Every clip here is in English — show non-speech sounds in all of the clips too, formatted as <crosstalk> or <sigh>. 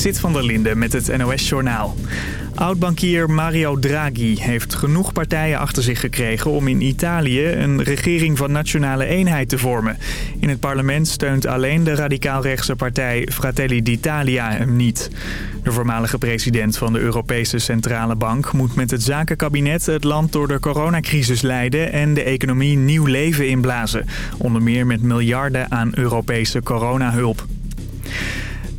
Sit van der Linde met het NOS-journaal. Oud-bankier Mario Draghi heeft genoeg partijen achter zich gekregen... om in Italië een regering van nationale eenheid te vormen. In het parlement steunt alleen de radicaal-rechtse partij Fratelli d'Italia hem niet. De voormalige president van de Europese Centrale Bank... moet met het zakenkabinet het land door de coronacrisis leiden... en de economie nieuw leven inblazen. Onder meer met miljarden aan Europese coronahulp.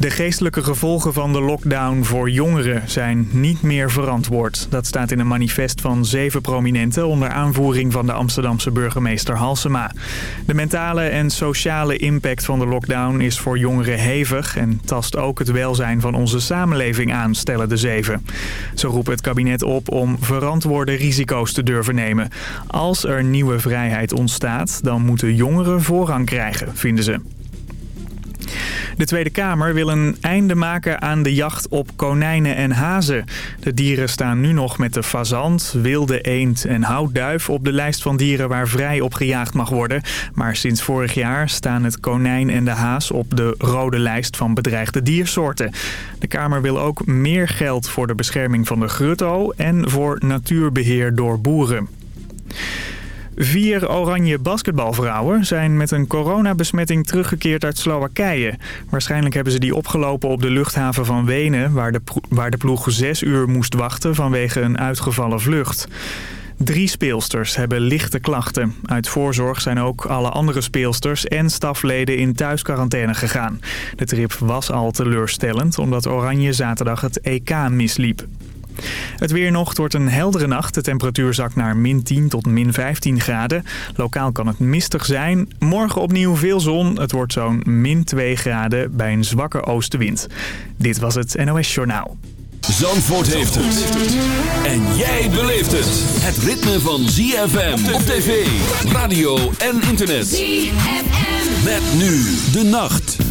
De geestelijke gevolgen van de lockdown voor jongeren zijn niet meer verantwoord. Dat staat in een manifest van zeven prominenten onder aanvoering van de Amsterdamse burgemeester Halsema. De mentale en sociale impact van de lockdown is voor jongeren hevig en tast ook het welzijn van onze samenleving aan, stellen de zeven. Ze roepen het kabinet op om verantwoorde risico's te durven nemen. Als er nieuwe vrijheid ontstaat, dan moeten jongeren voorrang krijgen, vinden ze. De Tweede Kamer wil een einde maken aan de jacht op konijnen en hazen. De dieren staan nu nog met de fazant, wilde eend en houtduif op de lijst van dieren waar vrij op gejaagd mag worden. Maar sinds vorig jaar staan het konijn en de haas op de rode lijst van bedreigde diersoorten. De Kamer wil ook meer geld voor de bescherming van de grutto en voor natuurbeheer door boeren. Vier oranje basketbalvrouwen zijn met een coronabesmetting teruggekeerd uit Slowakije. Waarschijnlijk hebben ze die opgelopen op de luchthaven van Wenen... waar de, waar de ploeg zes uur moest wachten vanwege een uitgevallen vlucht. Drie speelsters hebben lichte klachten. Uit voorzorg zijn ook alle andere speelsters en stafleden in thuisquarantaine gegaan. De trip was al teleurstellend omdat Oranje zaterdag het EK misliep. Het weer nog wordt een heldere nacht. De temperatuur zakt naar min 10 tot min 15 graden. Lokaal kan het mistig zijn. Morgen opnieuw veel zon. Het wordt zo'n min 2 graden bij een zwakke oostenwind. Dit was het NOS Journaal. Zandvoort heeft het. En jij beleeft het. Het ritme van ZFM op tv, radio en internet. ZFM. Met nu de nacht.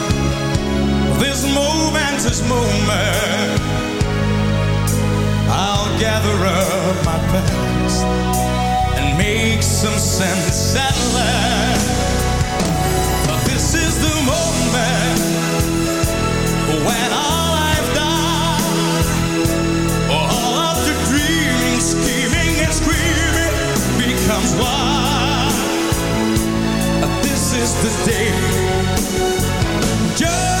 this momentous moment. I'll gather up my past and make some sense at last. But This is the moment when all I've done, all of the dreaming, scheming, and screaming becomes one. This is the day. Just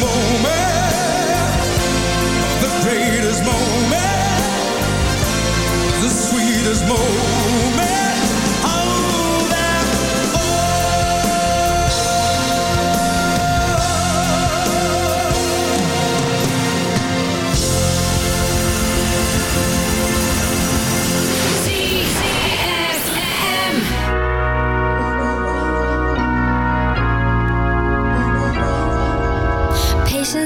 Moment, the greatest moment, the sweetest moment.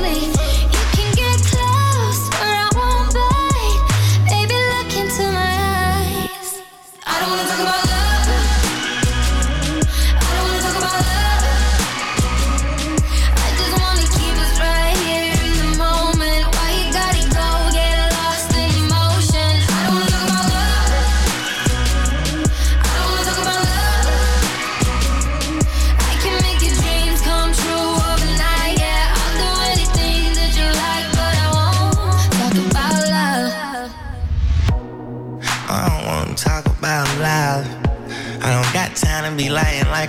You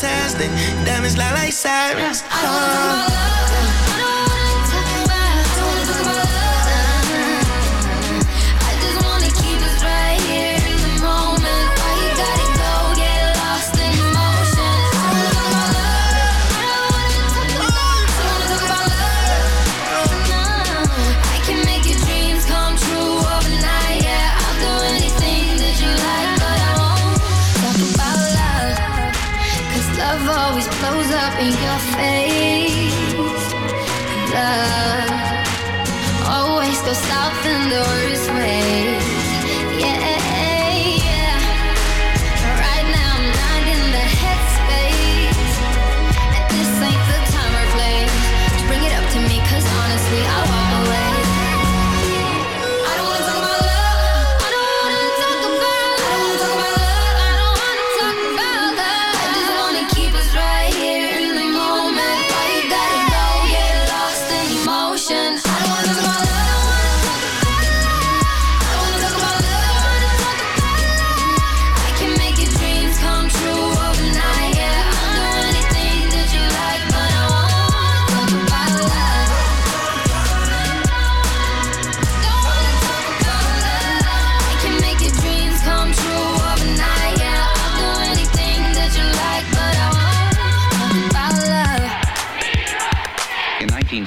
hypnotized. Diamonds like sirens. I don't wanna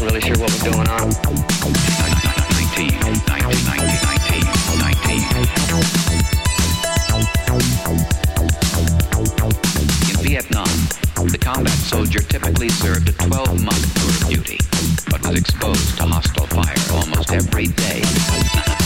Wasn't really sure what was going on. 19. 19. 19. In Vietnam, the combat soldier typically served a 12-month tour of duty, but was exposed to hostile fire almost every day. <laughs>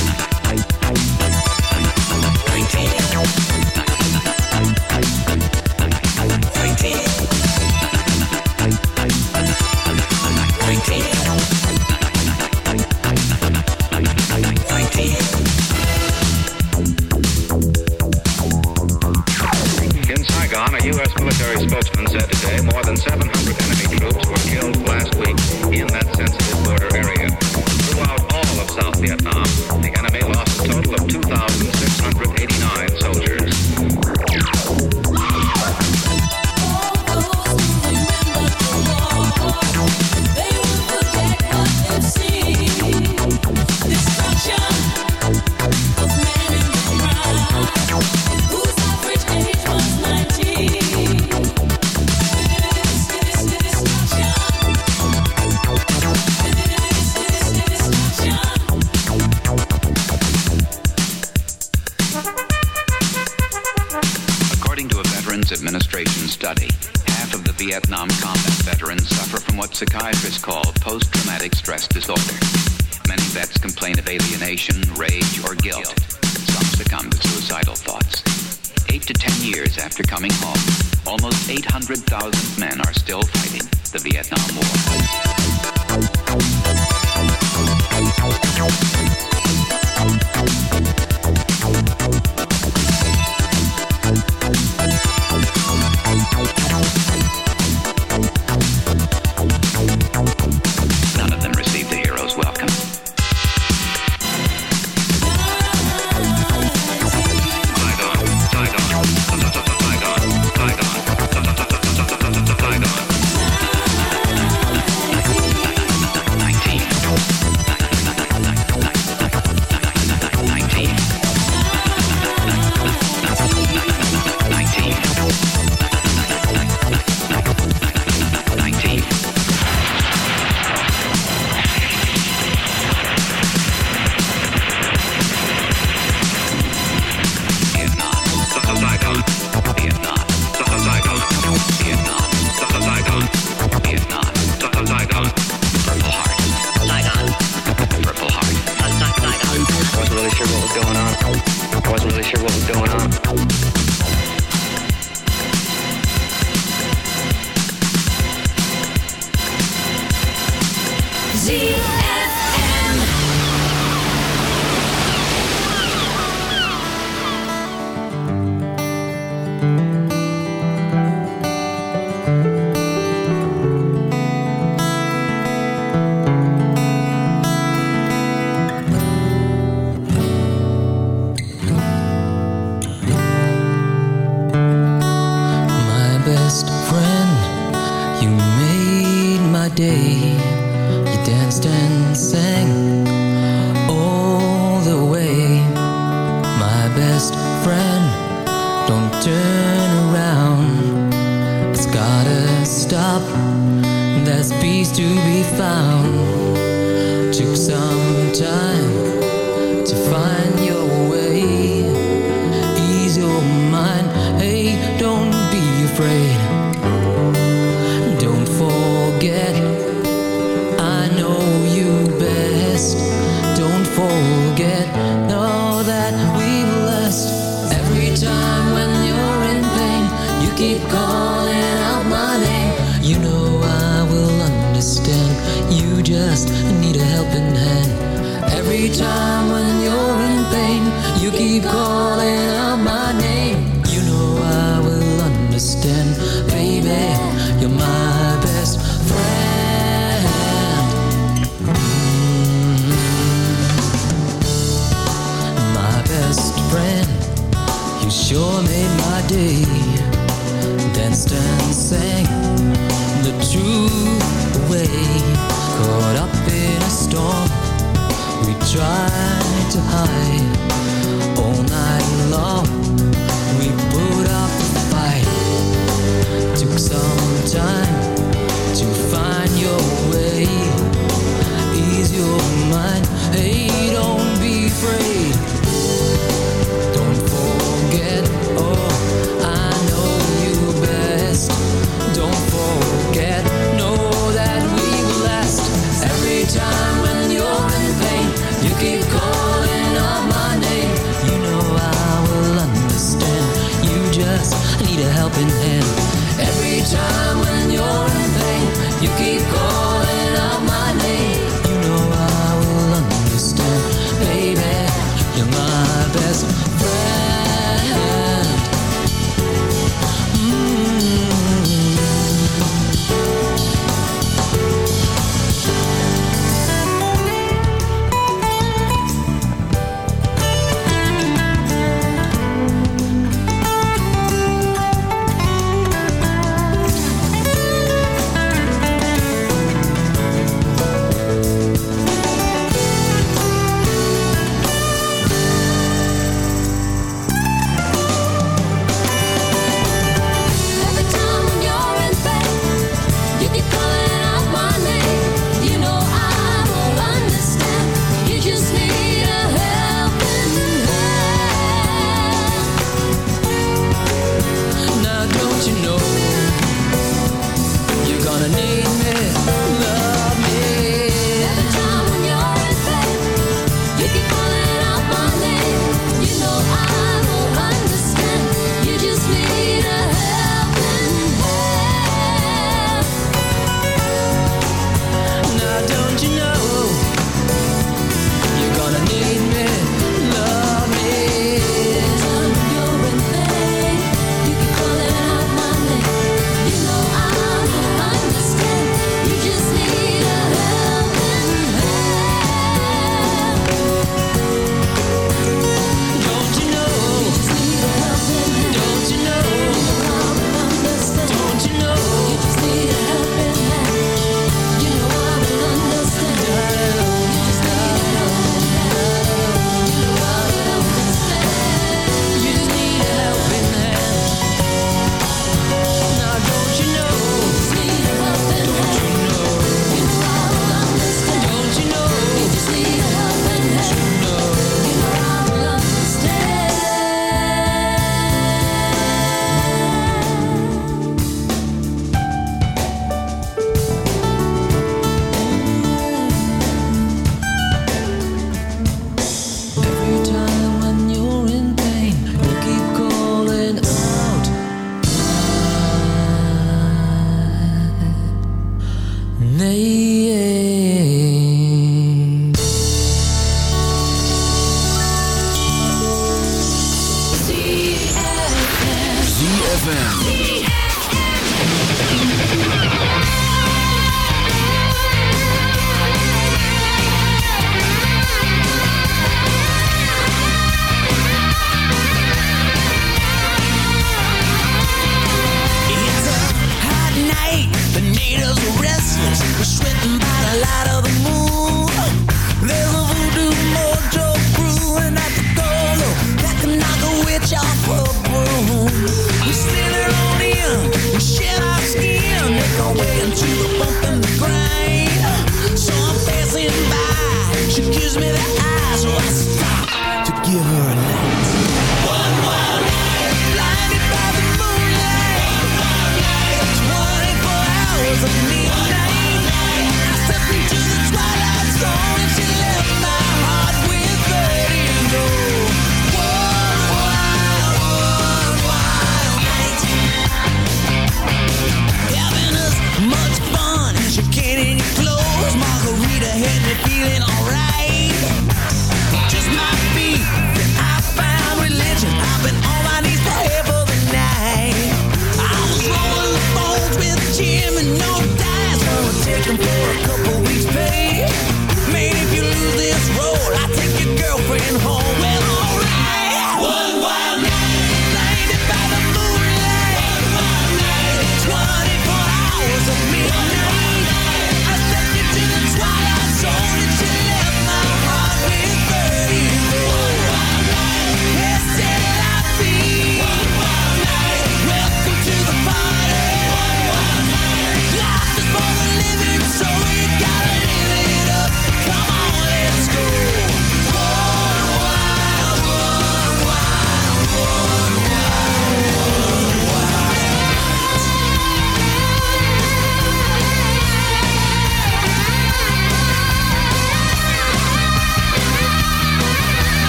home.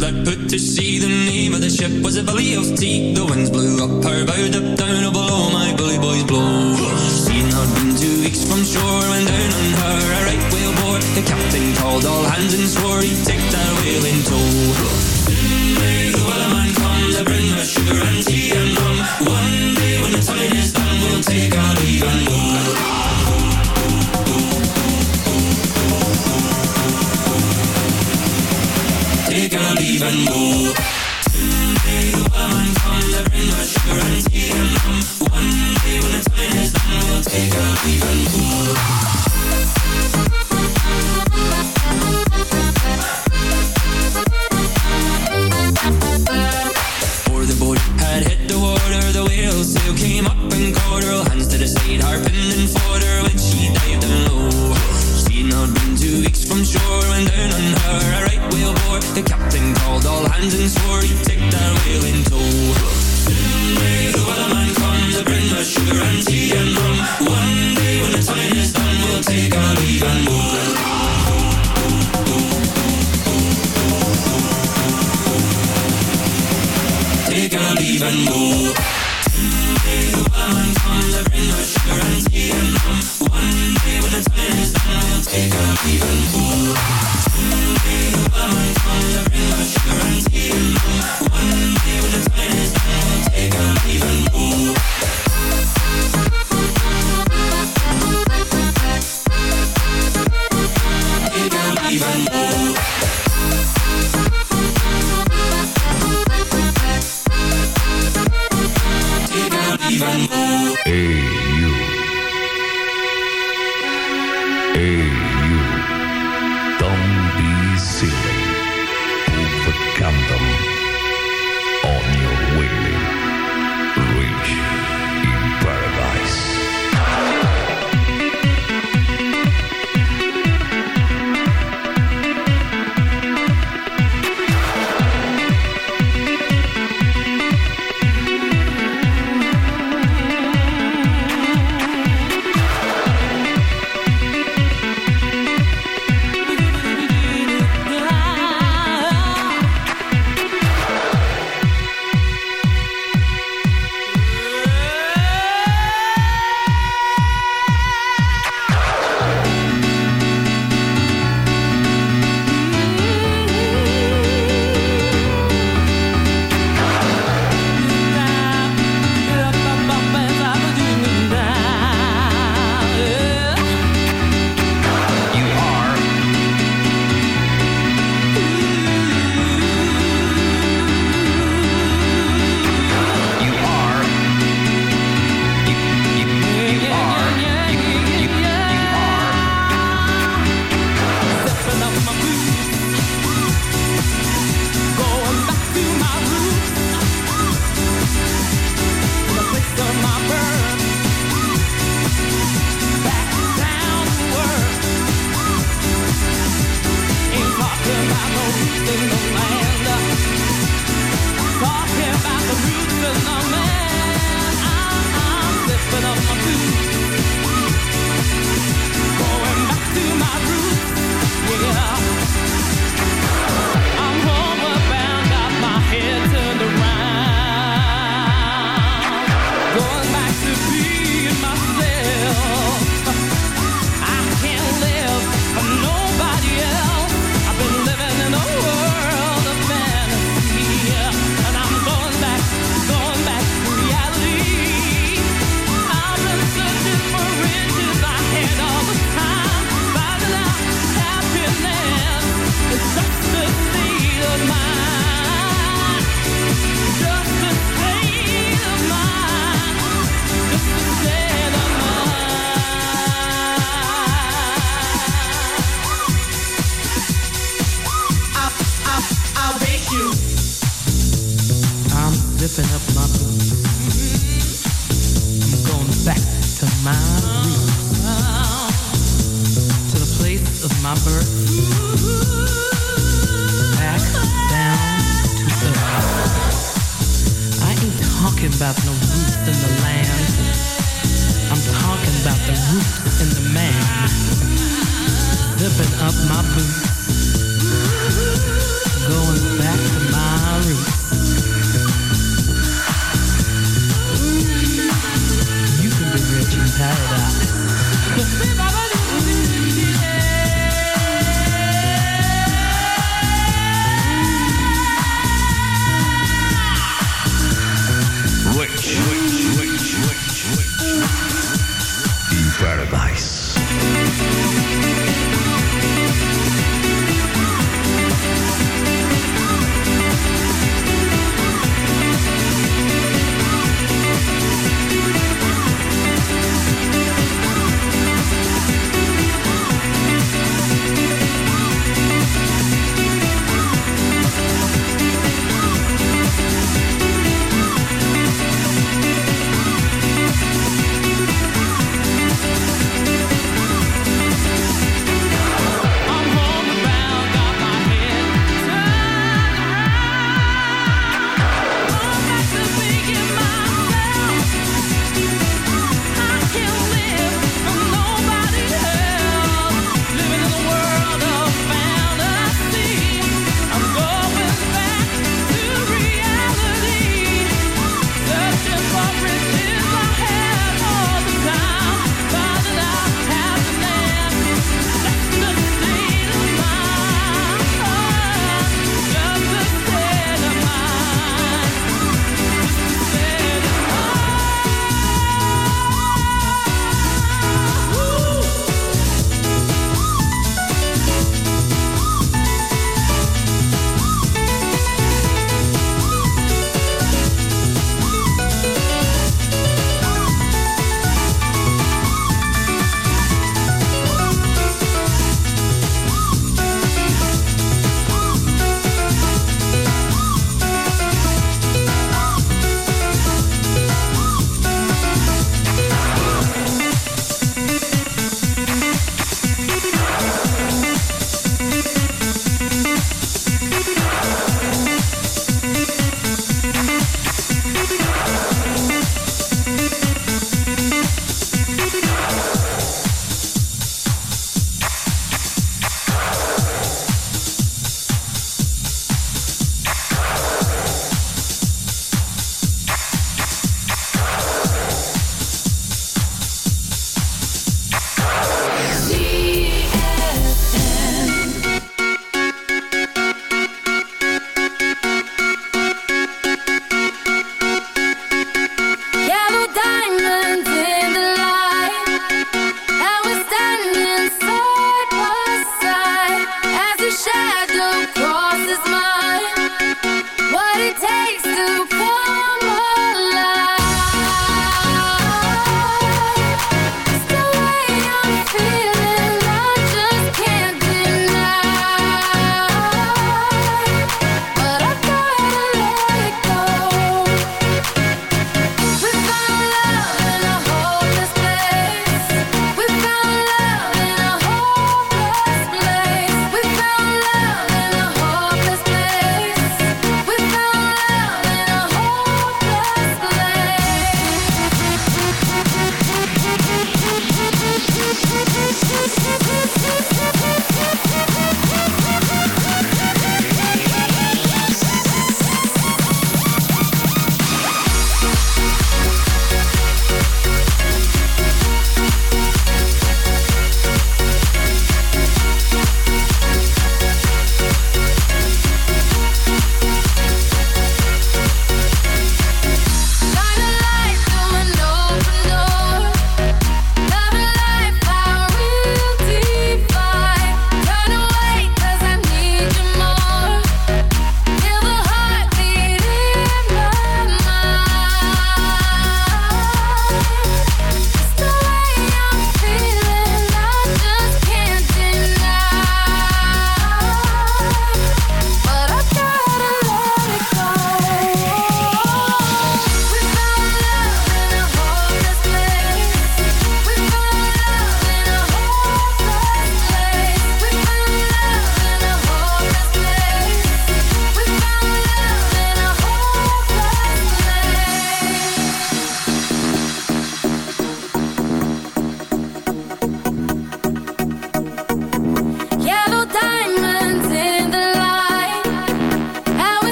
that put to sea. The name of the ship was a Billy of Tea. The winds blew up her bow, up down, oh below my bully boys blow. Seen her been two weeks from shore, and down on her a right whale bore. The captain called all hands and swore he'd take that whale in tow.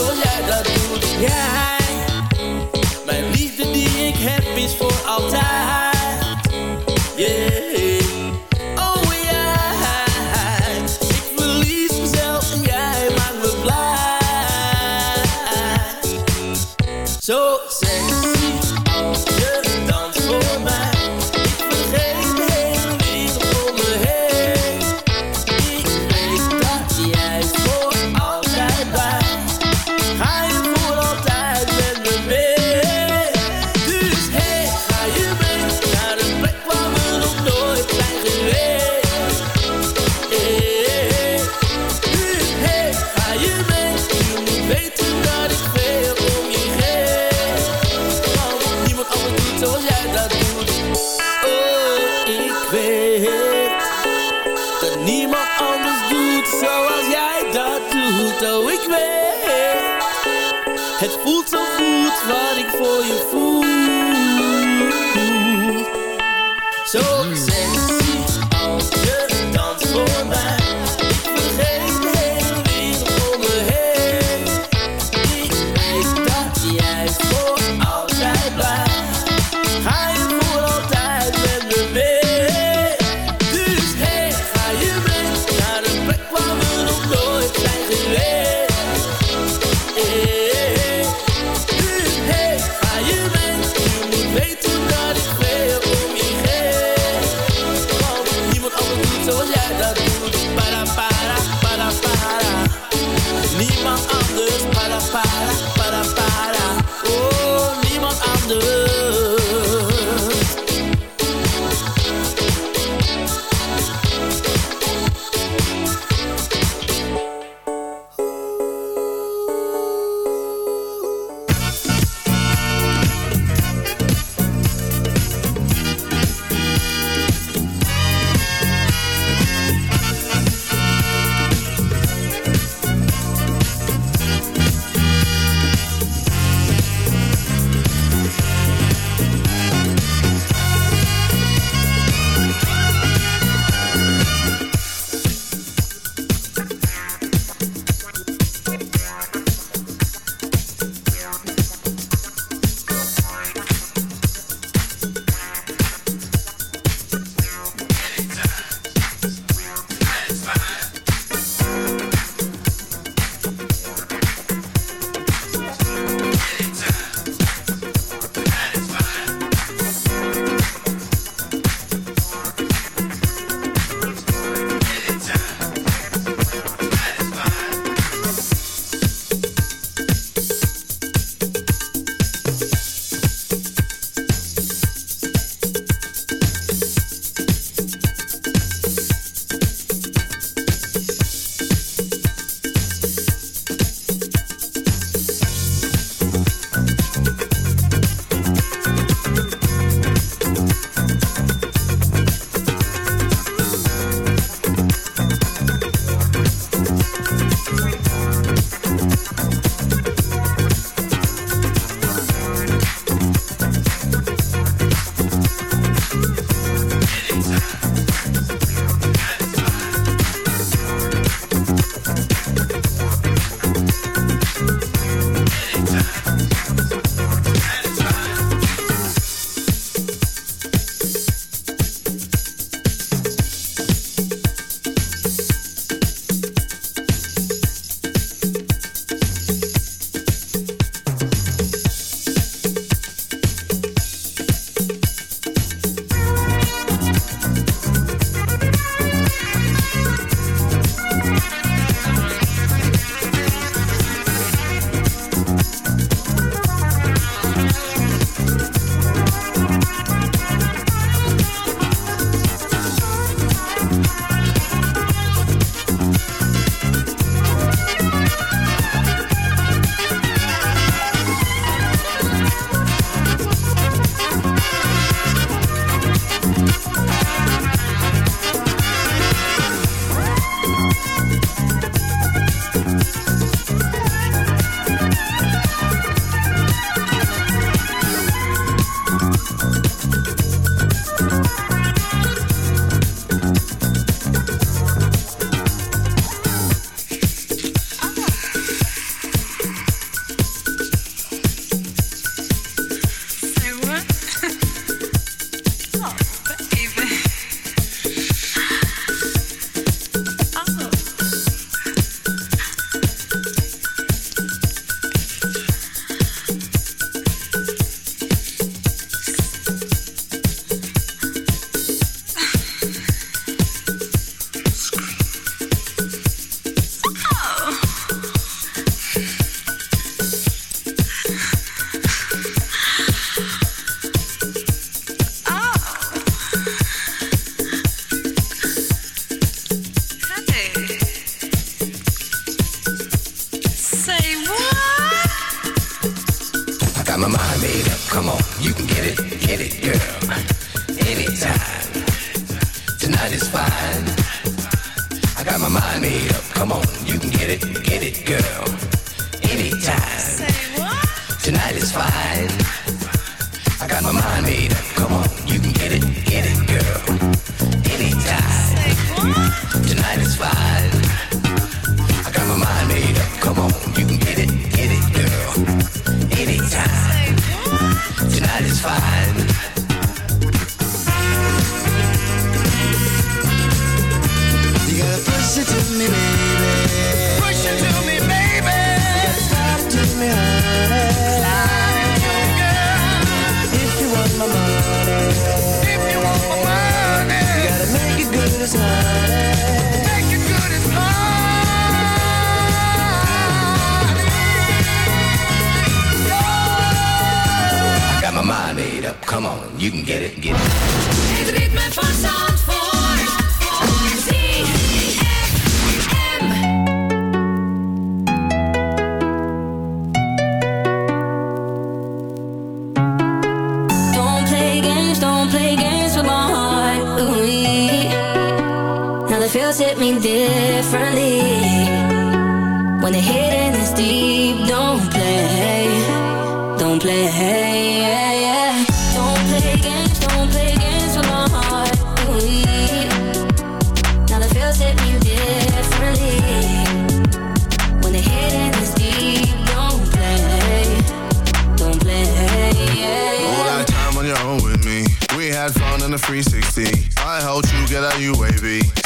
zoals jij dat doet. Jij, mijn liefde die ik heb is voor altijd.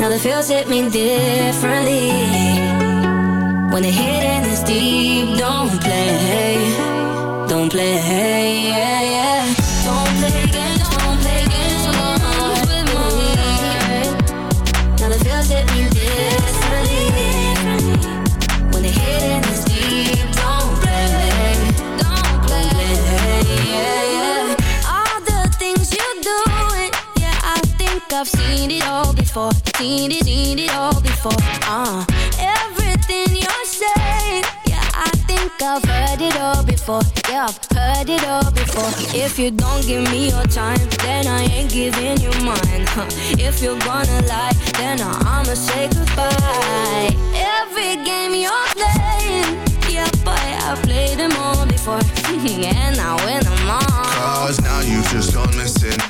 now the feels hit me differently. When the hidden is deep, don't play, don't play. Yeah, yeah. Before. Seen it, seen it all before. Uh, everything you're saying, yeah, I think I've heard it all before. Yeah, I've heard it all before. If you don't give me your time, then I ain't giving you mine. Huh. If you're gonna lie, then I'ma say goodbye. Every game you're playing, yeah, boy, I've played them all before, <laughs> and I win them. Cause now you've just gone missing.